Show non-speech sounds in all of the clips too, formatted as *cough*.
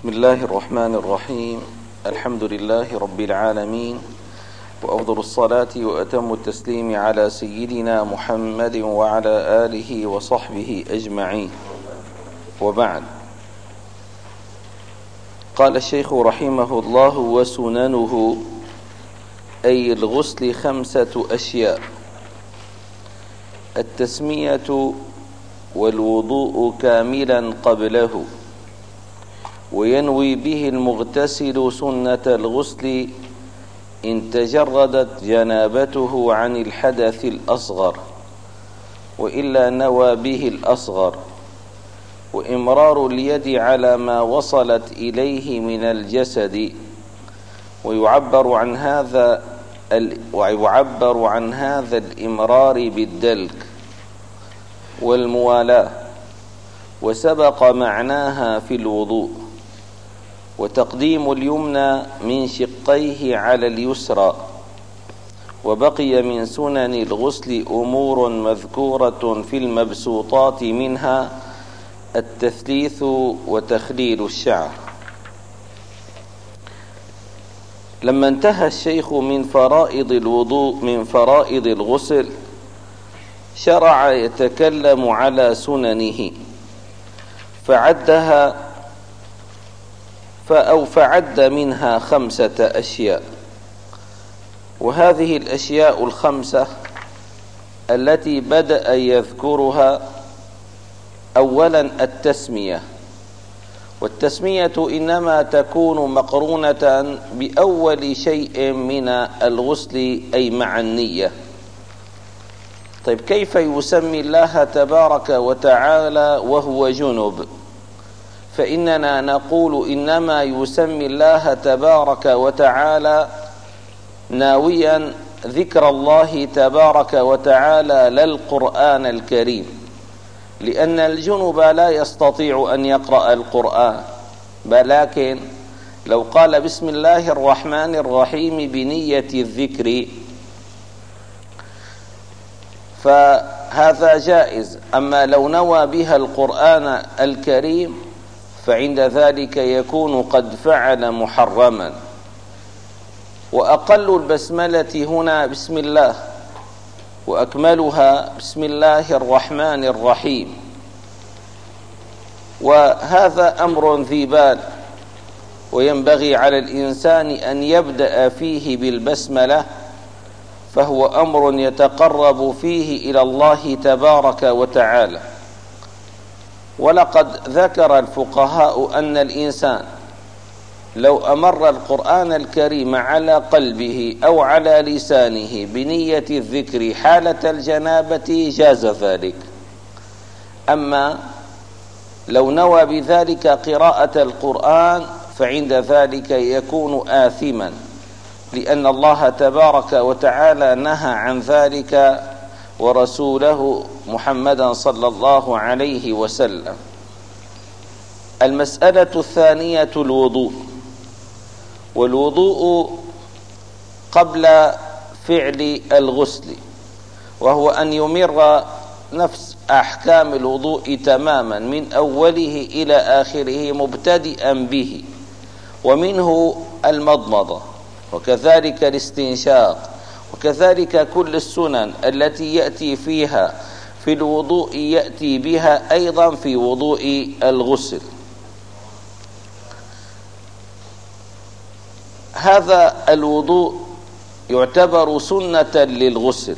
بسم الله الرحمن الرحيم. الحمد لله رب العالمين. وأفضل الصلاة وأتم التسليم على سيدنا محمد وعلى آله وصحبه أجمعين. وبعد. قال الشيخ رحمه الله وسننه أي الغسل خمسة أشياء. التسمية والوضوء كاملا قبله. وينوي به المغتسل سنة الغسل إن تجردت جنابته عن الحدث الأصغر وإلا نوى به الأصغر. وإمرار اليد على ما وصلت إليه من الجسد. ويعبر عن هذا ويعبر عن هذا الإمرار بالدلك والموالاة. وسبق معناها في الوضوء. وتقديم اليمنى من شقيه على اليسرى وبقي من سنن الغسل أمور مذكورة في المبسوطات منها التثليث وتخليل الشعر. لما انتهى الشيخ من فرائض الوضوء من فرائض الغسل شرع يتكلم على سننه فعدها أو فعد منها خمسة أشياء. وهذه الأشياء الخمسة التي بدأ يذكرها أولا التسمية. والتسمية إنما تكون مقرونة بأول شيء من الغسل أي مع النية. طيب كيف يسمي الله تبارك وتعالى وهو جنب؟ فإننا نقول إنما يسمي الله تبارك وتعالى ناويا ذكر الله تبارك وتعالى للقرآن الكريم لأن الجنب لا يستطيع أن يقرأ القرآن. ولكن لو قال بسم الله الرحمن الرحيم بنية الذكر فهذا جائز. أما لو نوى بها القرآن الكريم فعند ذلك يكون قد فعل محرما. وأقل البسملة هنا بسم الله وأكملها بسم الله الرحمن الرحيم. وهذا أمر ذي بال وينبغي على الإنسان أن يبدأ فيه بالبسملة فهو أمر يتقرب فيه إلى الله تبارك وتعالى. ولقد ذكر الفقهاء أن الإنسان لو أمر القرآن الكريم على قلبه أو على لسانه بنية الذكر حالة الجنابة جاز ذلك. أما لو نوى بذلك قراءة القرآن فعند ذلك يكون آثما لأن الله تبارك وتعالى نهى عن ذلك ورسوله محمدا صلى الله عليه وسلم. المسألة الثانية الوضوء. والوضوء قبل فعل الغسل وهو أن يمر نفس أحكام الوضوء تماما من أوله إلى آخره مبتدئا به ومنه المضمضة وكذلك الاستنشاق وكذلك كل السنن التي يأتي فيها في الوضوء يأتي بها أيضا في وضوء الغسل. هذا الوضوء يعتبر سنة للغسل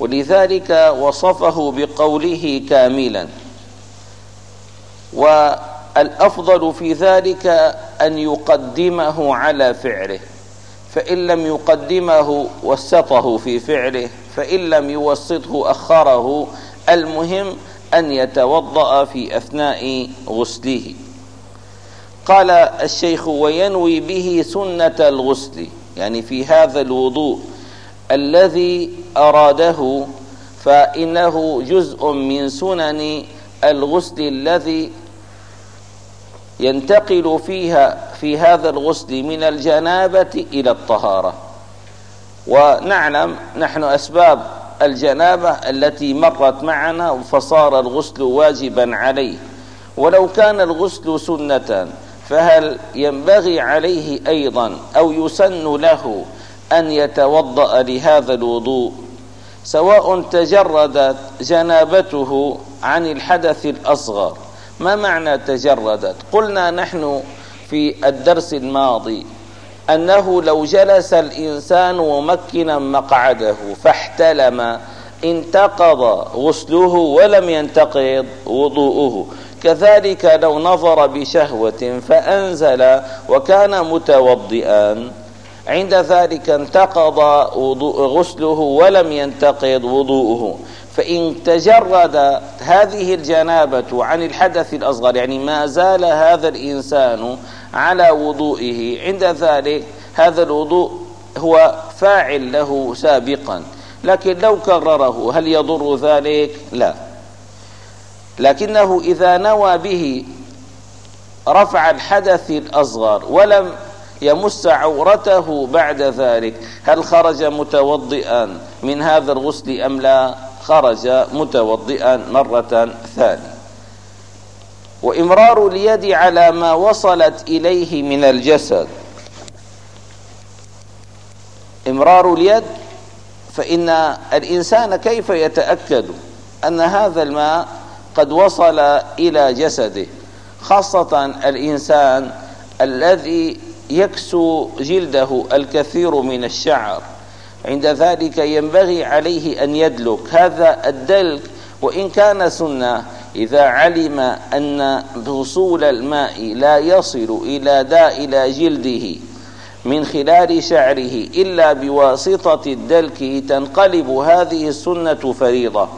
ولذلك وصفه بقوله كاملا والأفضل في ذلك أن يقدمه على فعله. فإن لم يقدمه وسطه في فعله فإن لم يوسطه أخره المهم أن يتوضأ في أثناء غسله. قال الشيخ وينوي به سنة الغسل يعني في هذا الوضوء الذي أراده فإنه جزء من سنن الغسل الذي ينتقل فيها في هذا الغسل من الجنابة إلى الطهارة. ونعلم نحن أسباب الجنابة التي مرت معنا فصار الغسل واجبا عليه. ولو كان الغسل سنة فهل ينبغي عليه أيضا أو يسن له أن يتوضأ لهذا الوضوء؟ سواء تجردت جنابته عن الحدث الأصغر ما معنى تجردت؟ قلنا نحن في الدرس الماضي أنه لو جلس الإنسان ممكنا مقعده فاحتلم انتقض غسله ولم ينتقض وضوءه. كذلك لو نظر بشهوة فأنزل وكان متوضئا. عند ذلك انتقض غسله ولم ينتقض وضوءه. فإن تجرد هذه الجنابة عن الحدث الأصغر يعني ما زال هذا الإنسان على وضوئه عند ذلك هذا الوضوء هو فاعل له سابقا. لكن لو كرره هل يضر ذلك؟ لا. لكنه إذا نوى به رفع الحدث الأصغر ولم يمس عورته بعد ذلك هل خرج متوضئا من هذا الغسل أم لا؟ خرج متوضئا مرة ثانية. وإمرار اليد على ما وصلت إليه من الجسد. إمرار اليد فإن الإنسان كيف يتأكد أن هذا الماء قد وصل إلى جسده؟ خاصة الإنسان الذي يكسو جلده الكثير من الشعر. عند ذلك ينبغي عليه أن يدلك. هذا الدلك وإن كان سنة إذا علم أن وصول الماء لا يصل إلى داء إلى جلده من خلال شعره إلا بواسطة الدلك تنقلب هذه السنة فريضة.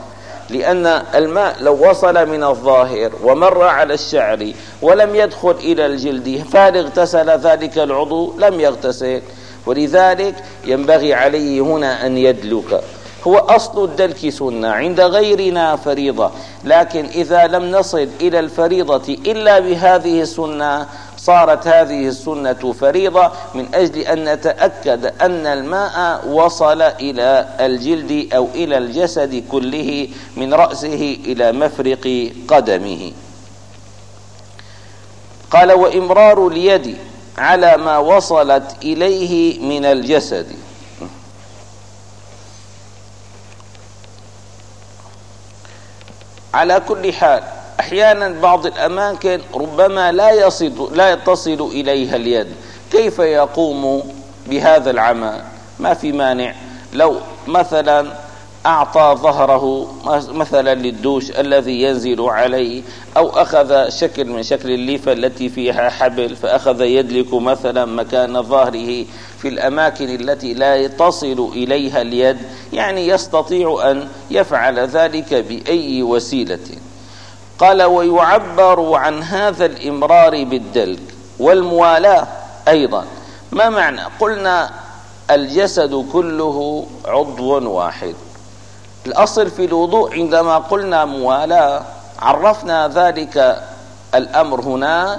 لأن الماء لو وصل من الظاهر ومر على الشعر ولم يدخل إلى الجلد فهل اغتسل ذلك العضو؟ لم يغتسل. ولذلك ينبغي عليه هنا أن يدلك. هو أصل الدلك سنة عند غيرنا فريضة لكن إذا لم نصل إلى الفريضة إلا بهذه السنة صارت هذه السنة فريضة من أجل أن نتأكد أن الماء وصل إلى الجلد أو إلى الجسد كله من رأسه إلى مفرق قدمه. قال وإمرار اليد على ما وصلت إليه من الجسد. على كل حال أحيانا بعض الأماكن ربما لا يصل لا يتصل إليها اليد. كيف يقوم بهذا العمل؟ ما في مانع. لو مثلا أعطى ظهره مثلا للدوش الذي ينزل عليه أو أخذ شكل من شكل الليفة التي فيها حبل فأخذ يدلك مثلا مكان ظهره في الأماكن التي لا تصل إليها اليد يعني يستطيع أن يفعل ذلك بأي وسيلة. قال ويعبر عن هذا الإمرار بالدلك والموالاة أيضا. ما معنى؟ قلنا الجسد كله عضو واحد. الأصل في الوضوء عندما قلنا موالاة عرفنا ذلك الأمر هناك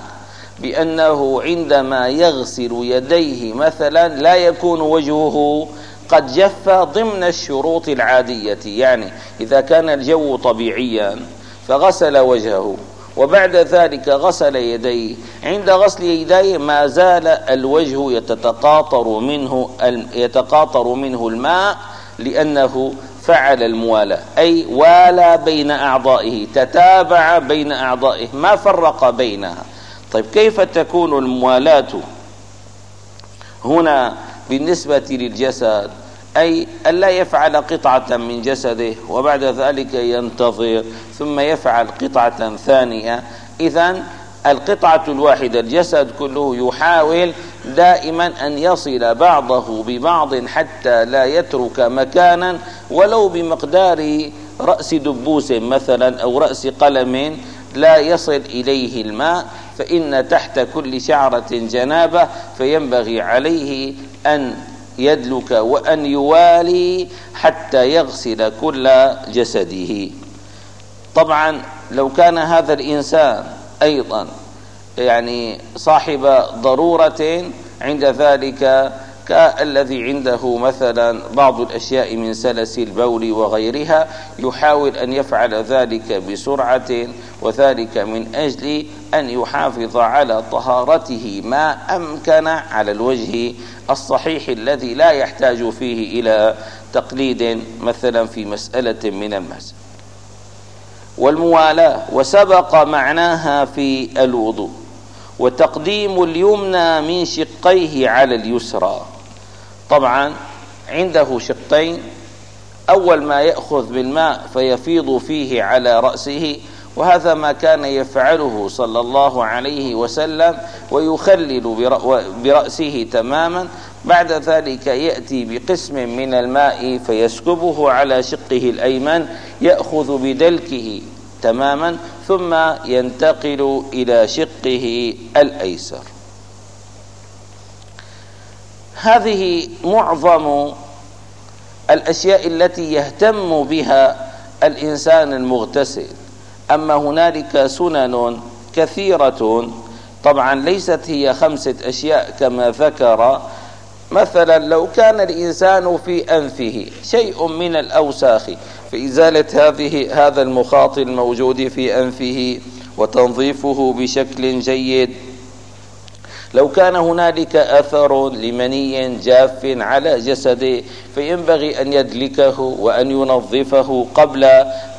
بأنه عندما يغسل يديه مثلا لا يكون وجهه قد جف ضمن الشروط العادية يعني إذا كان الجو طبيعيا فغسل وجهه وبعد ذلك غسل يديه. عند غسل يديه ما زال الوجه يتقاطر منه يتقاطر منه الماء لأنه فعل الموالاة. أي والى بين أعضائه تتابع بين أعضائه ما فرق بينها. طيب كيف تكون الموالاة هنا بالنسبة للجسد؟ أي ألا يفعل قطعة من جسده وبعد ذلك ينتظر ثم يفعل قطعة ثانية. إذا القطعة الواحدة الجسد كله يحاول دائما أن يصل بعضه ببعض حتى لا يترك مكانا ولو بمقدار رأس دبوس مثلا أو رأس قلم لا يصل إليه الماء فإن تحت كل شعرة جنابة فينبغي عليه أن يدلك وأن يوالي حتى يغسل كل جسده. طبعا لو كان هذا الإنسان أيضا يعني صاحب ضرورة عند ذلك كالذي عنده مثلا بعض الأشياء من سلس البول وغيرها يحاول أن يفعل ذلك بسرعة وذلك من أجل أن يحافظ على طهارته ما أمكن على الوجه الصحيح الذي لا يحتاج فيه إلى تقليد مثلا في مسألة من المسألة والموالاة وسبق معناها في الوضوء وتقديم اليمنى من شقيه على اليسرى. طبعا عنده شقين أول ما يأخذ بالماء فيفيض فيه على رأسه وهذا ما كان يفعله صلى الله عليه وسلم ويخلل برأسه تماما. بعد ذلك يأتي بقسم من الماء فيسكبه على شقه الأيمن يأخذ بدلكه تماما ثم ينتقل إلى شقه الأيسر. هذه معظم الأشياء التي يهتم بها الإنسان المغتسل. أما هنالك سنن كثيرة طبعا ليست هي خمسة أشياء كما ذكر. مثلا لو كان الإنسان في أنفه شيء من الأوساخ فإزالة هذه هذا المخاط الموجود في أنفه وتنظيفه بشكل جيد لو كان هنالك أثر لمني جاف على جسده فينبغي أن يدلكه وأن ينظفه قبل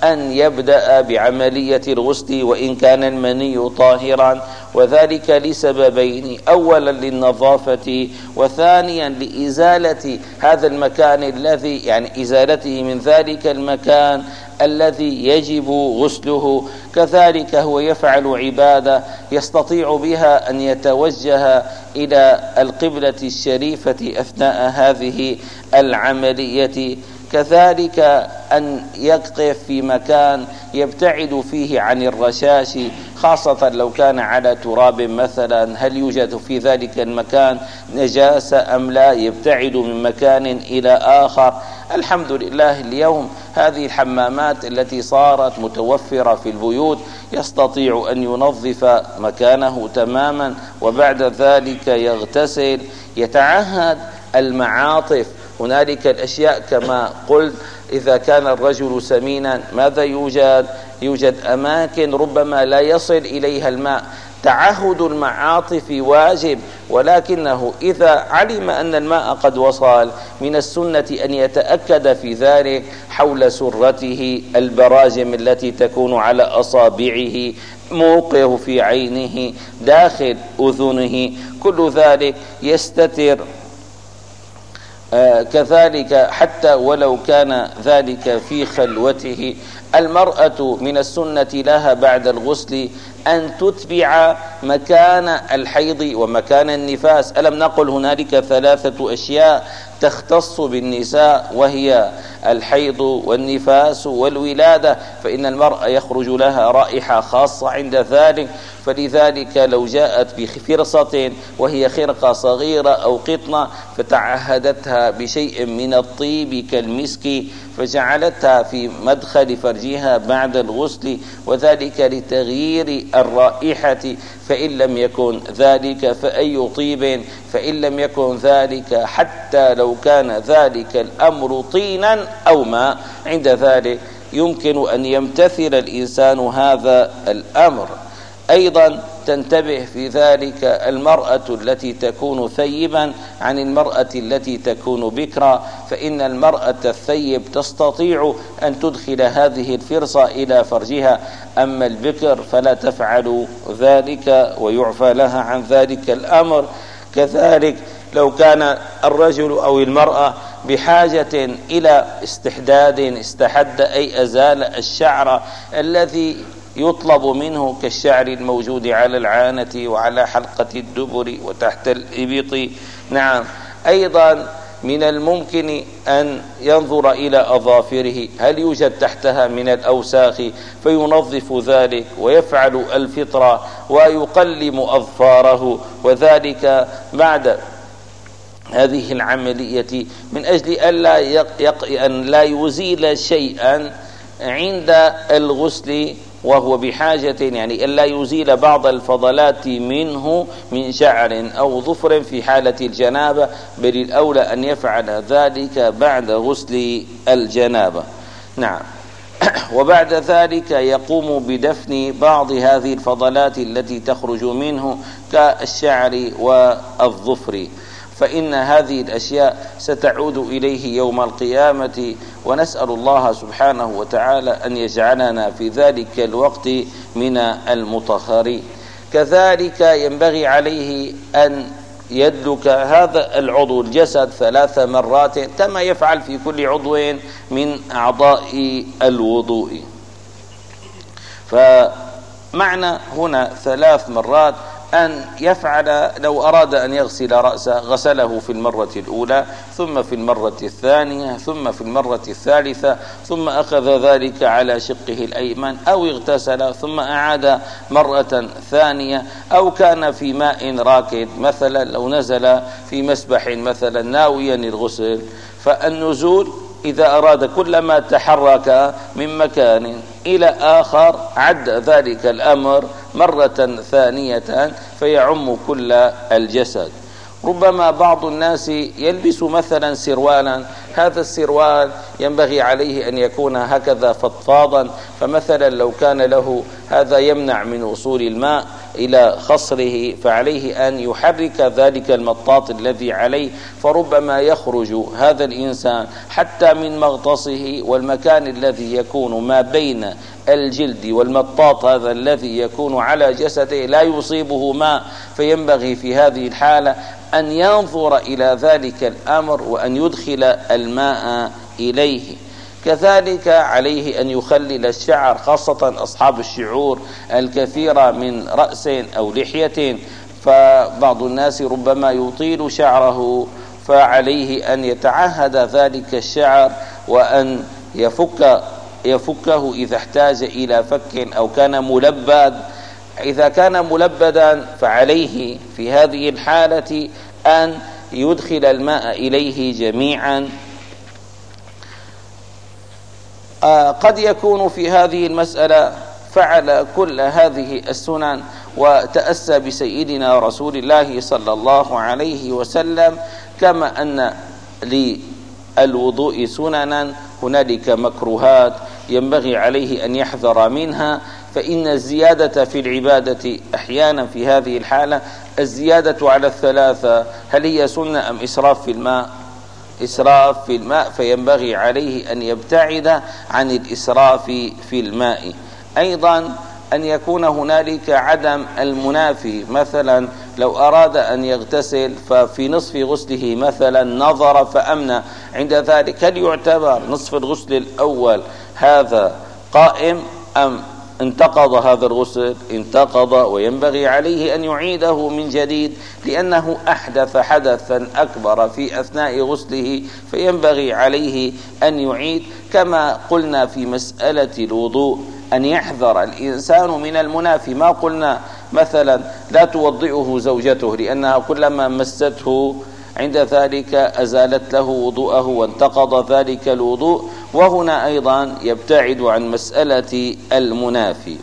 أن يبدأ بعملية الغسل وإن كان المني طاهرا وذلك لسببين أولا للنظافة وثانيا لإزالة هذا المكان الذي يعني إزالته من ذلك المكان الذي يجب غسله. كذلك هو يفعل عبادة يستطيع بها أن يتوجه إلى القبلة الشريفة أثناء هذه العملية. كذلك أن يقف في مكان يبتعد فيه عن الرشاش خاصة لو كان على تراب مثلا. هل يوجد في ذلك المكان نجاسة أم لا؟ يبتعد من مكان إلى آخر. الحمد لله اليوم هذه الحمامات التي صارت متوفرة في البيوت يستطيع أن ينظف مكانه تماما وبعد ذلك يغتسل يتعهد المعاطف هنالك الأشياء كما قلت إذا كان الرجل سمينا ماذا يوجد؟ يوجد أماكن ربما لا يصل إليها الماء. تعهد المعاطف واجب ولكنه إذا علم أن الماء قد وصل من السنة أن يتأكد في ذلك حول سرته البراجم التي تكون على أصابعه موقعه في عينه داخل أذنه. كل ذلك يستتر. كذلك حتى ولو كان ذلك في خلوته المرأة من السنة لها بعد الغسل أن تتبع مكان الحيض ومكان النفاس. ألم نقل هنالك ثلاثة أشياء تختص بالنساء وهي الحيض والنفاس والولادة فإن المرأة يخرج لها رائحة خاصة عند ذلك. فلذلك لو جاءت بفرصة وهي خرقة صغيرة أو قطنة فتعهدتها بشيء من الطيب كالمسك فجعلتها في مدخل فرجها بعد الغسل وذلك لتغيير الرائحة. فإن لم يكن ذلك فأي طيب؟ فإن لم يكن ذلك حتى لو كان ذلك الأمر طينا أو ماء عند ذلك يمكن أن يمتثل الإنسان هذا الأمر. أيضا تنتبه في ذلك المرأة التي تكون ثيبا عن المرأة التي تكون بكرا فإن المرأة الثيب تستطيع أن تدخل هذه الفرصة إلى فرجها. أما البكر فلا تفعل ذلك ويعفى لها عن ذلك الأمر. كذلك لو كان الرجل أو المرأة بحاجة إلى استحداد استحد أي أزال الشعر الذي يطلب منه كالشعر الموجود على العانة وعلى حلقة الدبر وتحت الإبط. نعم. أيضا من الممكن أن ينظر إلى أظافره. هل يوجد تحتها من الأوساخ؟ فينظف ذلك ويفعل الفطرة ويقلم أظفاره وذلك بعد هذه العملية من أجل ألا أن لا يزيل شيئا عند الغسل وهو بحاجة يعني ألا يزيل بعض الفضلات منه من شعر أو ظفر في حالة الجنابة بل الأولى أن يفعل ذلك بعد غسل الجنابة. نعم. *clears throat* وبعد ذلك يقوم بدفن بعض هذه الفضلات التي تخرج منه كالشعر والظفر. فإن هذه الأشياء ستعود إليه يوم القيامة. ونسأل الله سبحانه وتعالى أن يجعلنا في ذلك الوقت من المطهرين. كذلك ينبغي عليه أن يدلك هذا العضو الجسد ثلاث مرات كما يفعل في كل عضو من أعضاء الوضوء. فمعنى هنا ثلاث مرات أن يفعل لو أراد أن يغسل رأسه غسله في المرة الأولى ثم في المرة الثانية ثم في المرة الثالثة ثم أخذ ذلك على شقه الأيمن أو اغتسل ثم أعاد مرة ثانية أو كان في ماء راكد مثلا لو نزل في مسبح مثلا ناويا الغسل. فالنزول إذا أراد كلما تحرك من مكان إلى آخر عد ذلك الأمر مرة ثانية فيعم كل الجسد. ربما بعض الناس يلبس مثلا سروالا هذا السروال ينبغي عليه أن يكون هكذا فضفاضا فمثلا لو كان له هذا يمنع من وصول الماء إلى خصره فعليه أن يحرك ذلك المطاط الذي عليه فربما يخرج هذا الإنسان حتى من مغطسه والمكان الذي يكون ما بين الجلد والمطاط هذا الذي يكون على جسده لا يصيبه ماء. فينبغي في هذه الحالة أن ينظر إلى ذلك الأمر وأن يدخل الماء إليه. كذلك عليه أن يخلل الشعر خاصة أصحاب الشعور الكثيرة من رأس أو لحية. فبعض الناس ربما يطيل شعره فعليه أن يتعهد ذلك الشعر وأن يفك يفكه إذا احتاج إلى فك أو كان ملبد. إذا كان ملبدا فعليه في هذه الحالة أن يدخل الماء إليه جميعا. قد يكون في هذه المسألة فعل كل هذه السنن وتأسى بسيدنا رسول الله صلى الله عليه وسلم كما أن للوضوء سننا هنالك مكروهات ينبغي عليه أن يحذر منها فإن الزيادة في العبادة أحيانا في هذه الحالة الزيادة على الثلاثة هل هي سنة أم إسراف في الماء؟ إسراف في الماء فينبغي عليه أن يبتعد عن الإسراف في الماء. أيضا أن يكون هنالك عدم المنافي. مثلا لو أراد أن يغتسل ففي نصف غسله مثلا نظر فأمنى. عند ذلك هل يعتبر نصف الغسل الأول هذا قائم أم انتقض هذا الغسل انتقض وينبغي عليه أن يعيده من جديد لأنه أحدث حدثا أكبر في أثناء غسله فينبغي عليه أن يعيد. كما قلنا في مسألة الوضوء أن يحذر الإنسان من المنافي ما قلنا مثلا لا توضئه زوجته لأنها كلما مسته عند ذلك أزالت له وضوءه وانتقض ذلك الوضوء وهنا أيضا يبتعد عن مسألة المنافي.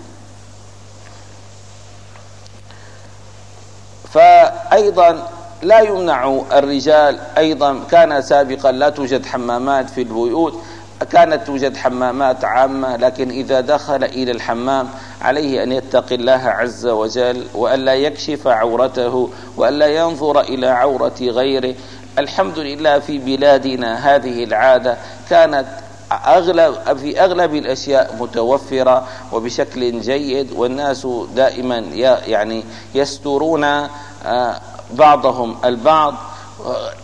فأيضا لا يمنع الرجال أيضا كان سابقا لا توجد حمامات في البيوت كانت توجد حمامات عامة لكن إذا دخل إلى الحمام عليه أن يتقي الله عز وجل وألا يكشف عورته وألا ينظر إلى عورة غيره. الحمد لله في بلادنا هذه العادة كانت أغلب في أغلب الأشياء متوفرة وبشكل جيد والناس دائما يعني يسترون آه، بعضهم البعض.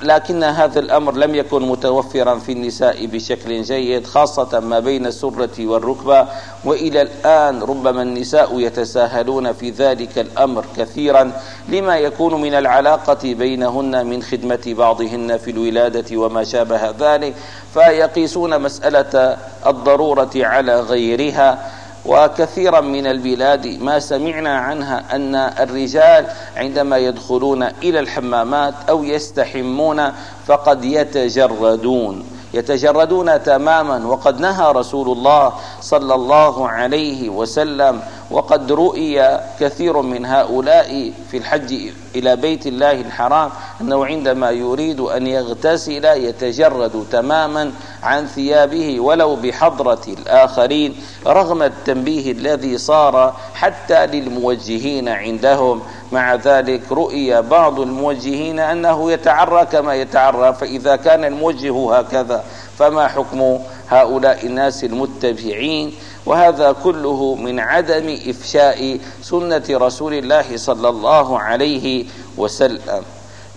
لكن هذا الأمر لم يكن متوفرا في النساء بشكل جيد خاصة ما بين السرة والركبة. وإلى الآن ربما النساء يتساهلون في ذلك الأمر كثيرا لما يكون من العلاقة بينهن من خدمة بعضهن في الولادة وما شابه ذلك. فيقيسون مسألة الضرورة على غيرها. وكثيرا من البلاد ما سمعنا عنها أن الرجال عندما يدخلون إلى الحمامات أو يستحمون فقد يتجردون. يتجردون تماما. وقد نهى رسول الله صلى الله عليه وسلم وقد رؤي كثير من هؤلاء في الحج إلى بيت الله الحرام أنه عندما يريد أن يغتسل يتجرد تماما عن ثيابه ولو بحضرة الآخرين رغم التنبيه الذي صار حتى للموجهين عندهم. مع ذلك رؤي بعض الموجهين أنه يتعرى كما يتعرى فإذا كان الموجه هكذا فما حكم هؤلاء الناس المتبعين؟ وهذا كله من عدم إفشاء سنة رسول الله صلى الله عليه وسلم.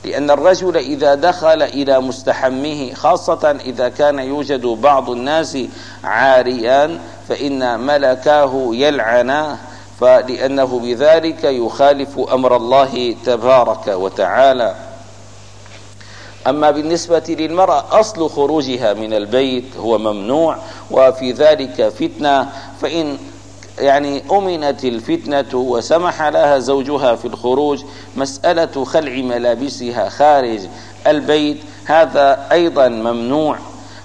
لأن الرجل إذا دخل إلى مستحمه خاصة إذا كان يوجد بعض الناس عاريا فإن ملكاه يلعناه فلأنه بذلك يخالف أمر الله تبارك وتعالى. أما بالنسبة للمرأة أصل خروجها من البيت هو ممنوع وفي ذلك فتنة. فإن يعني أمنت الفتنة وسمح لها زوجها في الخروج مسألة خلع ملابسها خارج البيت هذا أيضا ممنوع.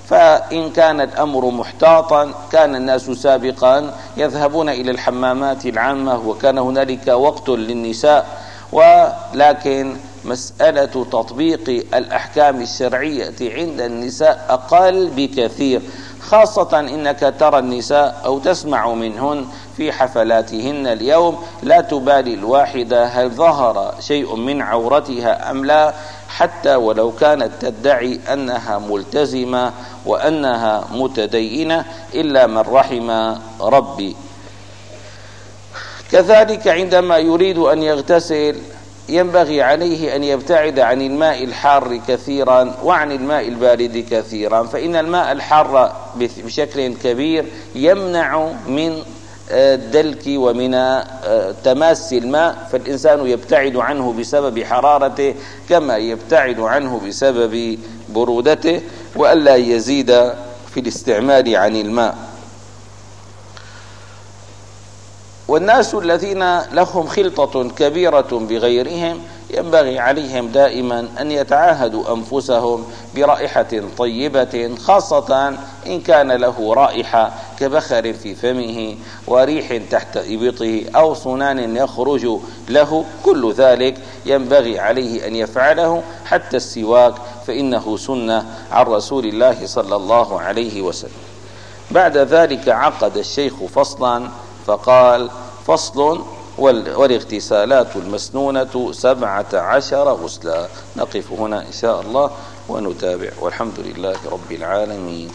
فإن كان الأمر محتاطا كان الناس سابقا يذهبون إلى الحمامات العامة وكان هنالك وقت للنساء. ولكن مسألة تطبيق الأحكام الشرعية عند النساء أقل بكثير خاصة إنك ترى النساء أو تسمع منهن في حفلاتهن اليوم لا تبالي الواحدة هل ظهر شيء من عورتها أم لا حتى ولو كانت تدعي أنها ملتزمة وأنها متدينة إلا من رحم ربي. كذلك عندما يريد أن يغتسل ينبغي عليه أن يبتعد عن الماء الحار كثيرا وعن الماء البارد كثيرا فإن الماء الحار بشكل كبير يمنع من الدلك ومن آه، تماس الماء فالإنسان يبتعد عنه بسبب حرارته كما يبتعد عنه بسبب برودته وألا يزيد في الاستعمال عن الماء. والناس الذين لهم خلطة كبيرة بغيرهم ينبغي عليهم دائما أن يتعاهدوا أنفسهم برائحة طيبة خاصة إن كان له رائحة كبخر في فمه وريح تحت إبطه أو صنان يخرج له. كل ذلك ينبغي عليه أن يفعله حتى السواك فإنه سنة عن رسول الله صلى الله عليه وسلم. بعد ذلك عقد الشيخ فصلا فقال فصل والاغتسالات المسنونة سبعة عشر غسلا. نقف هنا إن شاء الله ونتابع. والحمد لله رب العالمين.